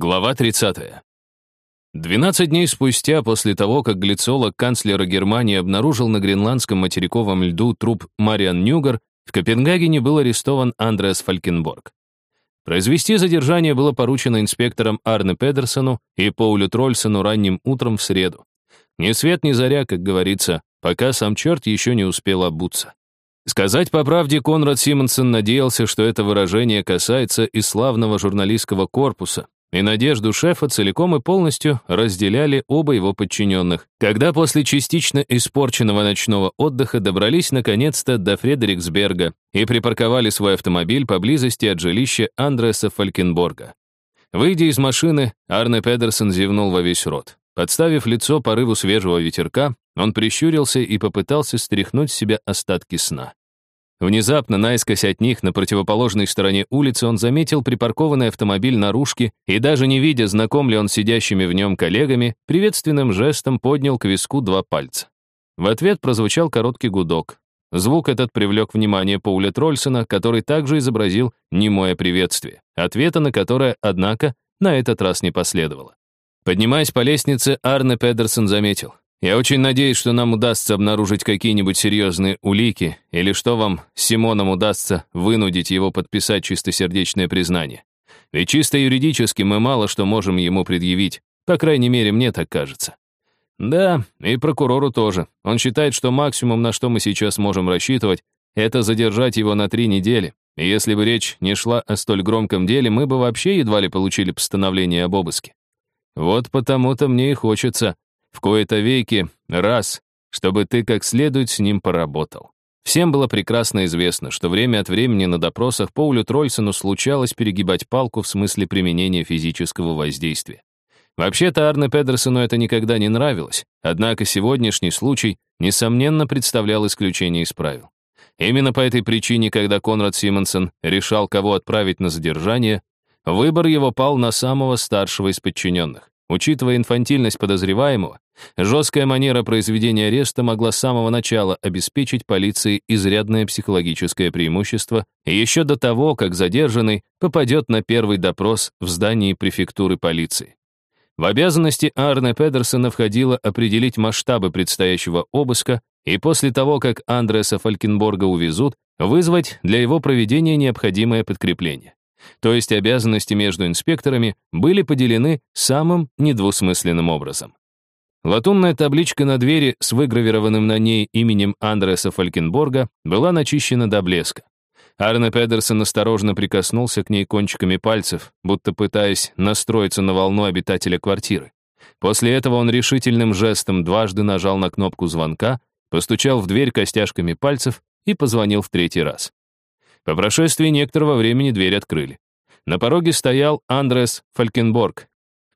Глава 30. 12 дней спустя, после того, как глицолог канцлера Германии обнаружил на гренландском материковом льду труп Мариан Нюгар, в Копенгагене был арестован Андреас Фалькенборг. Произвести задержание было поручено инспекторам Арне Педерсону и Поулю Трольсону ранним утром в среду. Ни свет, ни заря, как говорится, пока сам черт еще не успел обуться. Сказать по правде, Конрад Симонсон надеялся, что это выражение касается и славного журналистского корпуса, и надежду шефа целиком и полностью разделяли оба его подчиненных, когда после частично испорченного ночного отдыха добрались наконец-то до Фредериксберга и припарковали свой автомобиль поблизости от жилища Андреса Фалькенборга. Выйдя из машины, Арне Педерсон зевнул во весь рот. Подставив лицо порыву свежего ветерка, он прищурился и попытался стряхнуть с себя остатки сна. Внезапно, наискось от них, на противоположной стороне улицы, он заметил припаркованный автомобиль наружки и, даже не видя, знаком ли он сидящими в нем коллегами, приветственным жестом поднял к виску два пальца. В ответ прозвучал короткий гудок. Звук этот привлек внимание Пауля Трольсона, который также изобразил немое приветствие, ответа на которое, однако, на этот раз не последовало. Поднимаясь по лестнице, Арне Педерсон заметил. Я очень надеюсь, что нам удастся обнаружить какие-нибудь серьезные улики, или что вам Симоном удастся вынудить его подписать чистосердечное признание. Ведь чисто юридически мы мало что можем ему предъявить, по крайней мере, мне так кажется. Да, и прокурору тоже. Он считает, что максимум, на что мы сейчас можем рассчитывать, это задержать его на три недели. И если бы речь не шла о столь громком деле, мы бы вообще едва ли получили постановление об обыске. Вот потому-то мне и хочется, в кои-то веки, раз, чтобы ты как следует с ним поработал. Всем было прекрасно известно, что время от времени на допросах Поулю Трольсону случалось перегибать палку в смысле применения физического воздействия. Вообще-то Арне Педерсону это никогда не нравилось, однако сегодняшний случай, несомненно, представлял исключение из правил. Именно по этой причине, когда Конрад Симонсон решал, кого отправить на задержание, выбор его пал на самого старшего из подчиненных. Учитывая инфантильность подозреваемого, жесткая манера произведения ареста могла с самого начала обеспечить полиции изрядное психологическое преимущество еще до того, как задержанный попадет на первый допрос в здании префектуры полиции. В обязанности Арне Педерсона входило определить масштабы предстоящего обыска и после того, как Андреса Фалькенборга увезут, вызвать для его проведения необходимое подкрепление то есть обязанности между инспекторами, были поделены самым недвусмысленным образом. Латунная табличка на двери с выгравированным на ней именем Андреса Фалькенборга была начищена до блеска. Арне Педерсон осторожно прикоснулся к ней кончиками пальцев, будто пытаясь настроиться на волну обитателя квартиры. После этого он решительным жестом дважды нажал на кнопку звонка, постучал в дверь костяшками пальцев и позвонил в третий раз. По прошествии некоторого времени дверь открыли. На пороге стоял Андрес Фалькенборг,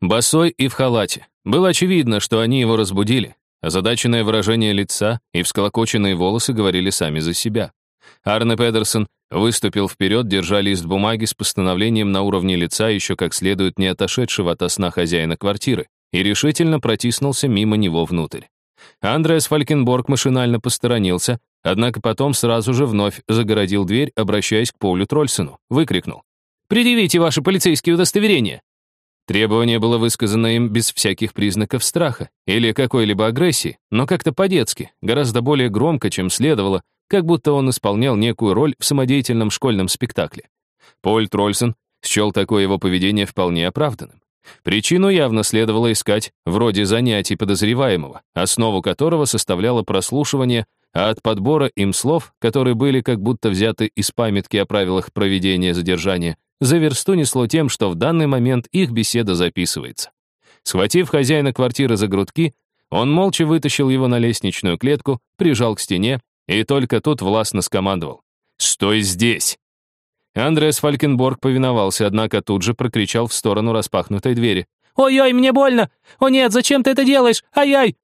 босой и в халате. Было очевидно, что они его разбудили. Озадаченное выражение лица и всколокоченные волосы говорили сами за себя. Арне Педерсон выступил вперед, держа лист бумаги с постановлением на уровне лица, еще как следует не отошедшего от сна хозяина квартиры, и решительно протиснулся мимо него внутрь. Андреас Фалькенборг машинально посторонился, Однако потом сразу же вновь загородил дверь, обращаясь к Полю Трольсону. Выкрикнул. «Предъявите ваши полицейские удостоверения!» Требование было высказано им без всяких признаков страха или какой-либо агрессии, но как-то по-детски, гораздо более громко, чем следовало, как будто он исполнял некую роль в самодеятельном школьном спектакле. Поль Трольсон счел такое его поведение вполне оправданным. Причину явно следовало искать вроде занятий подозреваемого, основу которого составляло прослушивание а от подбора им слов, которые были как будто взяты из памятки о правилах проведения задержания, за версту несло тем, что в данный момент их беседа записывается. Схватив хозяина квартиры за грудки, он молча вытащил его на лестничную клетку, прижал к стене и только тут властно скомандовал. «Стой здесь!» Андреас Фалькенборг повиновался, однако тут же прокричал в сторону распахнутой двери. «Ой-ой, мне больно! О нет, зачем ты это делаешь? Ай-яй!»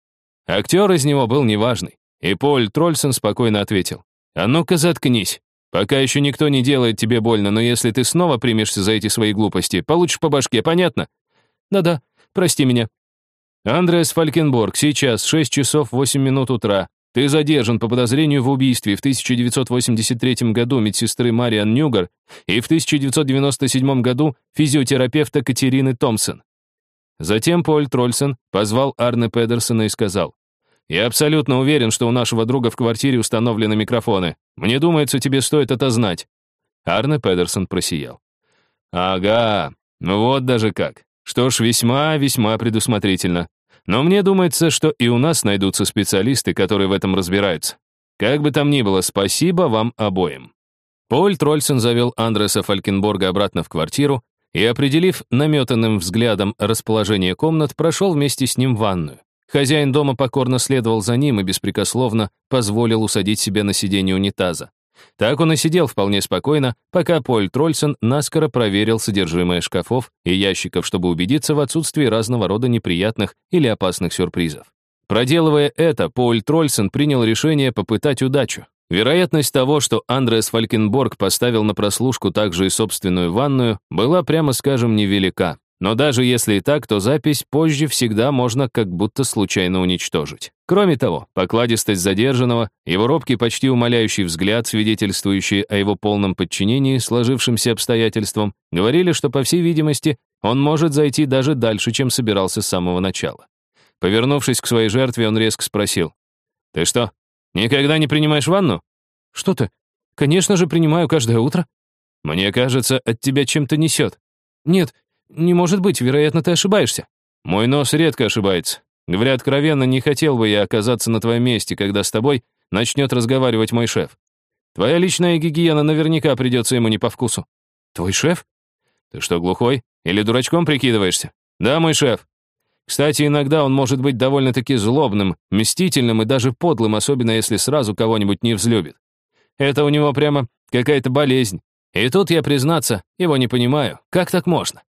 Актер из него был неважный. И Поль Трольсон спокойно ответил. «А ну-ка заткнись. Пока еще никто не делает тебе больно, но если ты снова примешься за эти свои глупости, получишь по башке, понятно?» «Да-да, прости меня». Андреас Фалькенборг, сейчас 6 часов 8 минут утра. ты задержан по подозрению в убийстве в 1983 году медсестры Мариан Ньюгар и в 1997 году физиотерапевта Катерины Томпсон. Затем Поль Трольсон позвал Арне Педерсона и сказал, «Я абсолютно уверен, что у нашего друга в квартире установлены микрофоны. Мне думается, тебе стоит это знать». Арне Педерсон просиял. «Ага, ну вот даже как. Что ж, весьма-весьма предусмотрительно. Но мне думается, что и у нас найдутся специалисты, которые в этом разбираются. Как бы там ни было, спасибо вам обоим». Поль Трольсон завел Андреса Фалькенборга обратно в квартиру и, определив наметанным взглядом расположение комнат, прошел вместе с ним в ванную. Хозяин дома покорно следовал за ним и беспрекословно позволил усадить себя на сиденье унитаза. Так он и сидел вполне спокойно, пока Поль Трольсон наскоро проверил содержимое шкафов и ящиков, чтобы убедиться в отсутствии разного рода неприятных или опасных сюрпризов. Проделывая это, Поль Трольсон принял решение попытать удачу. Вероятность того, что Андреас Фалькенборг поставил на прослушку также и собственную ванную, была, прямо скажем, невелика. Но даже если и так, то запись позже всегда можно как будто случайно уничтожить. Кроме того, покладистость задержанного, его робкий, почти умоляющий взгляд, свидетельствующий о его полном подчинении сложившимся обстоятельствам, говорили, что, по всей видимости, он может зайти даже дальше, чем собирался с самого начала. Повернувшись к своей жертве, он резко спросил. «Ты что, никогда не принимаешь ванну?» «Что ты? Конечно же, принимаю каждое утро». «Мне кажется, от тебя чем-то несет». «Нет, «Не может быть, вероятно, ты ошибаешься». «Мой нос редко ошибается. Говоря откровенно, не хотел бы я оказаться на твоем месте, когда с тобой начнет разговаривать мой шеф. Твоя личная гигиена наверняка придется ему не по вкусу». «Твой шеф?» «Ты что, глухой? Или дурачком прикидываешься?» «Да, мой шеф. Кстати, иногда он может быть довольно-таки злобным, мстительным и даже подлым, особенно если сразу кого-нибудь не взлюбит. Это у него прямо какая-то болезнь. И тут я, признаться, его не понимаю. Как так можно?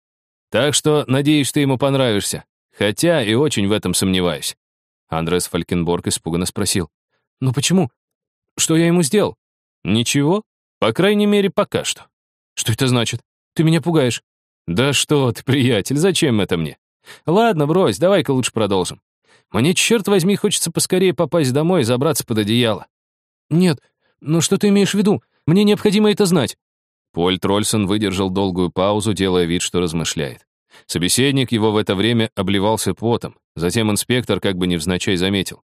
Так что, надеюсь, ты ему понравишься. Хотя и очень в этом сомневаюсь». Андрес Фалькенборг испуганно спросил. «Ну почему? Что я ему сделал?» «Ничего. По крайней мере, пока что». «Что это значит? Ты меня пугаешь». «Да что ты, приятель, зачем это мне?» «Ладно, брось, давай-ка лучше продолжим. Мне, черт возьми, хочется поскорее попасть домой и забраться под одеяло». «Нет, ну что ты имеешь в виду? Мне необходимо это знать». Поль Трольсон выдержал долгую паузу, делая вид, что размышляет. Собеседник его в это время обливался потом. Затем инспектор как бы невзначай заметил.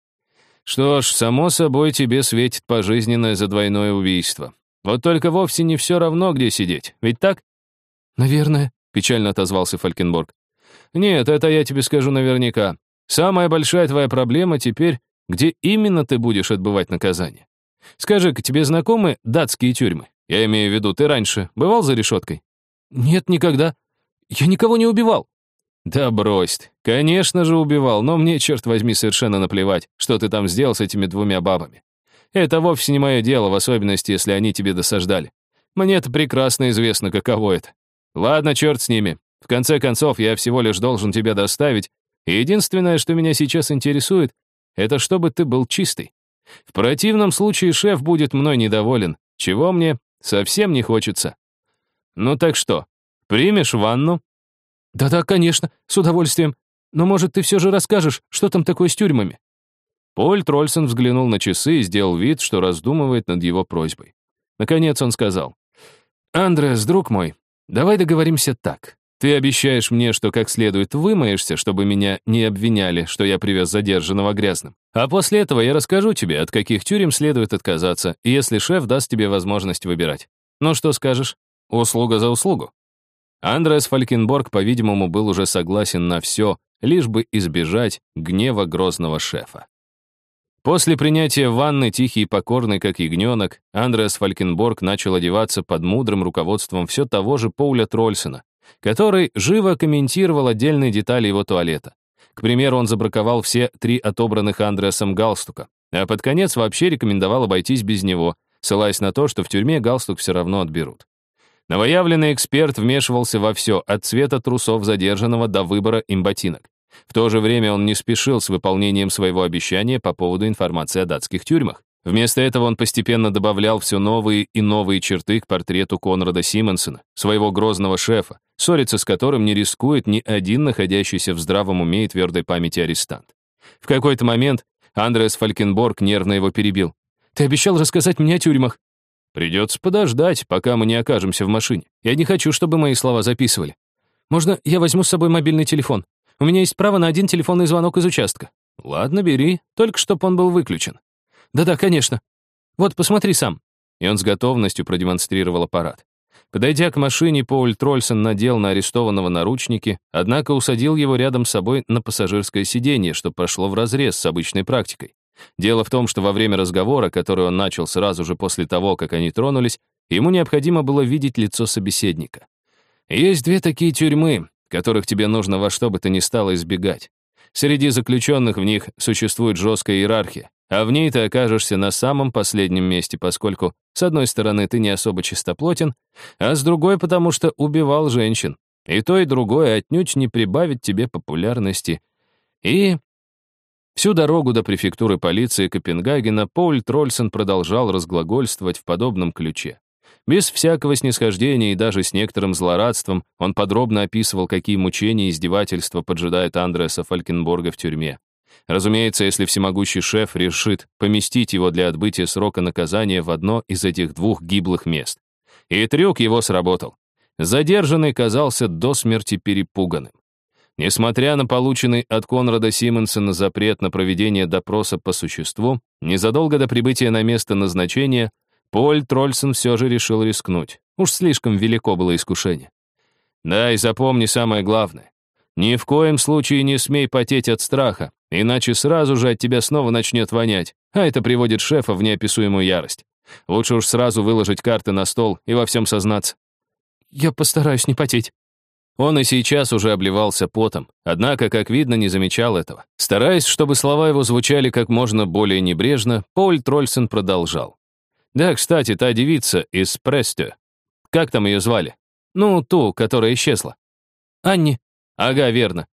«Что ж, само собой, тебе светит пожизненное за двойное убийство. Вот только вовсе не все равно, где сидеть. Ведь так?» «Наверное», — печально отозвался Фалькенборг. «Нет, это я тебе скажу наверняка. Самая большая твоя проблема теперь, где именно ты будешь отбывать наказание. Скажи-ка, тебе знакомы датские тюрьмы? Я имею в виду, ты раньше бывал за решеткой? Нет, никогда. Я никого не убивал. Да брось ты. Конечно же убивал, но мне, черт возьми, совершенно наплевать, что ты там сделал с этими двумя бабами. Это вовсе не мое дело, в особенности, если они тебе досаждали. мне это прекрасно известно, каково это. Ладно, черт с ними. В конце концов, я всего лишь должен тебя доставить, и единственное, что меня сейчас интересует, это чтобы ты был чистый. В противном случае шеф будет мной недоволен, чего мне Совсем не хочется. Ну так что, примешь ванну? Да-да, конечно, с удовольствием. Но, может, ты все же расскажешь, что там такое с тюрьмами? Поль Трольсон взглянул на часы и сделал вид, что раздумывает над его просьбой. Наконец он сказал. «Андреас, друг мой, давай договоримся так. Ты обещаешь мне, что как следует вымоешься, чтобы меня не обвиняли, что я привез задержанного грязным. А после этого я расскажу тебе, от каких тюрем следует отказаться, если шеф даст тебе возможность выбирать. Ну что скажешь? Услуга за услугу. Андреас Фалькенборг, по-видимому, был уже согласен на все, лишь бы избежать гнева грозного шефа. После принятия ванны, тихий и покорный, как ягненок, Андреас Фалькенборг начал одеваться под мудрым руководством все того же Пауля Трольсона, который живо комментировал отдельные детали его туалета. К примеру, он забраковал все три отобранных Андреасом галстука, а под конец вообще рекомендовал обойтись без него, ссылаясь на то, что в тюрьме галстук все равно отберут. Новоявленный эксперт вмешивался во все, от цвета трусов задержанного до выбора им ботинок. В то же время он не спешил с выполнением своего обещания по поводу информации о датских тюрьмах. Вместо этого он постепенно добавлял все новые и новые черты к портрету Конрада Симонсона, своего грозного шефа, ссориться с которым не рискует ни один находящийся в здравом уме и твердой памяти арестант. В какой-то момент Андреас Фалькенборг нервно его перебил. «Ты обещал рассказать мне о тюрьмах». «Придется подождать, пока мы не окажемся в машине. Я не хочу, чтобы мои слова записывали. Можно я возьму с собой мобильный телефон? У меня есть право на один телефонный звонок из участка». «Ладно, бери, только чтоб он был выключен». «Да-да, конечно. Вот, посмотри сам». И он с готовностью продемонстрировал аппарат. Подойдя к машине, Поуль Трольсон надел на арестованного наручники, однако усадил его рядом с собой на пассажирское сиденье, что пошло вразрез с обычной практикой. Дело в том, что во время разговора, который он начал сразу же после того, как они тронулись, ему необходимо было видеть лицо собеседника. Есть две такие тюрьмы, которых тебе нужно во что бы то ни стало избегать. Среди заключенных в них существует жесткая иерархия, а в ней ты окажешься на самом последнем месте, поскольку, с одной стороны, ты не особо чистоплотен, а с другой, потому что убивал женщин. И то, и другое отнюдь не прибавит тебе популярности. И всю дорогу до префектуры полиции Копенгагена Поль Трольсон продолжал разглагольствовать в подобном ключе. Без всякого снисхождения и даже с некоторым злорадством он подробно описывал, какие мучения и издевательства поджидают Андреаса Фалькенборга в тюрьме. Разумеется, если всемогущий шеф решит поместить его для отбытия срока наказания в одно из этих двух гиблых мест. И трюк его сработал. Задержанный казался до смерти перепуганным. Несмотря на полученный от Конрада Симонсона запрет на проведение допроса по существу, незадолго до прибытия на место назначения Поль Трольсон все же решил рискнуть. Уж слишком велико было искушение. Да, и запомни самое главное. Ни в коем случае не смей потеть от страха, иначе сразу же от тебя снова начнет вонять, а это приводит шефа в неописуемую ярость. Лучше уж сразу выложить карты на стол и во всем сознаться. Я постараюсь не потеть. Он и сейчас уже обливался потом, однако, как видно, не замечал этого. Стараясь, чтобы слова его звучали как можно более небрежно, Поль Трольсон продолжал. Да, кстати, та девица из Престе. Как там ее звали? Ну, ту, которая исчезла. Анни. Ага, верно.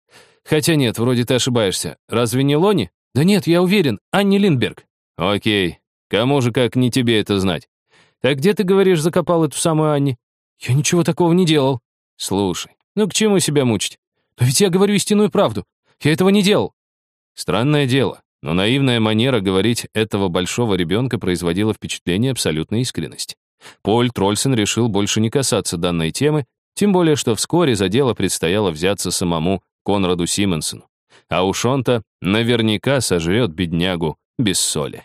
Хотя нет, вроде ты ошибаешься. Разве не Лони? Да нет, я уверен, Анни Линдберг. Окей. Кому же, как не тебе это знать? Так где ты, говоришь, закопал эту самую Анни? Я ничего такого не делал. Слушай, ну к чему себя мучить? Но ведь я говорю истинную правду. Я этого не делал. Странное дело. Но наивная манера говорить этого большого ребенка производила впечатление абсолютной искренности. Поль Трольсен решил больше не касаться данной темы, тем более, что вскоре за дело предстояло взяться самому Конраду Симонсону. А уж он-то наверняка сожрет беднягу без соли.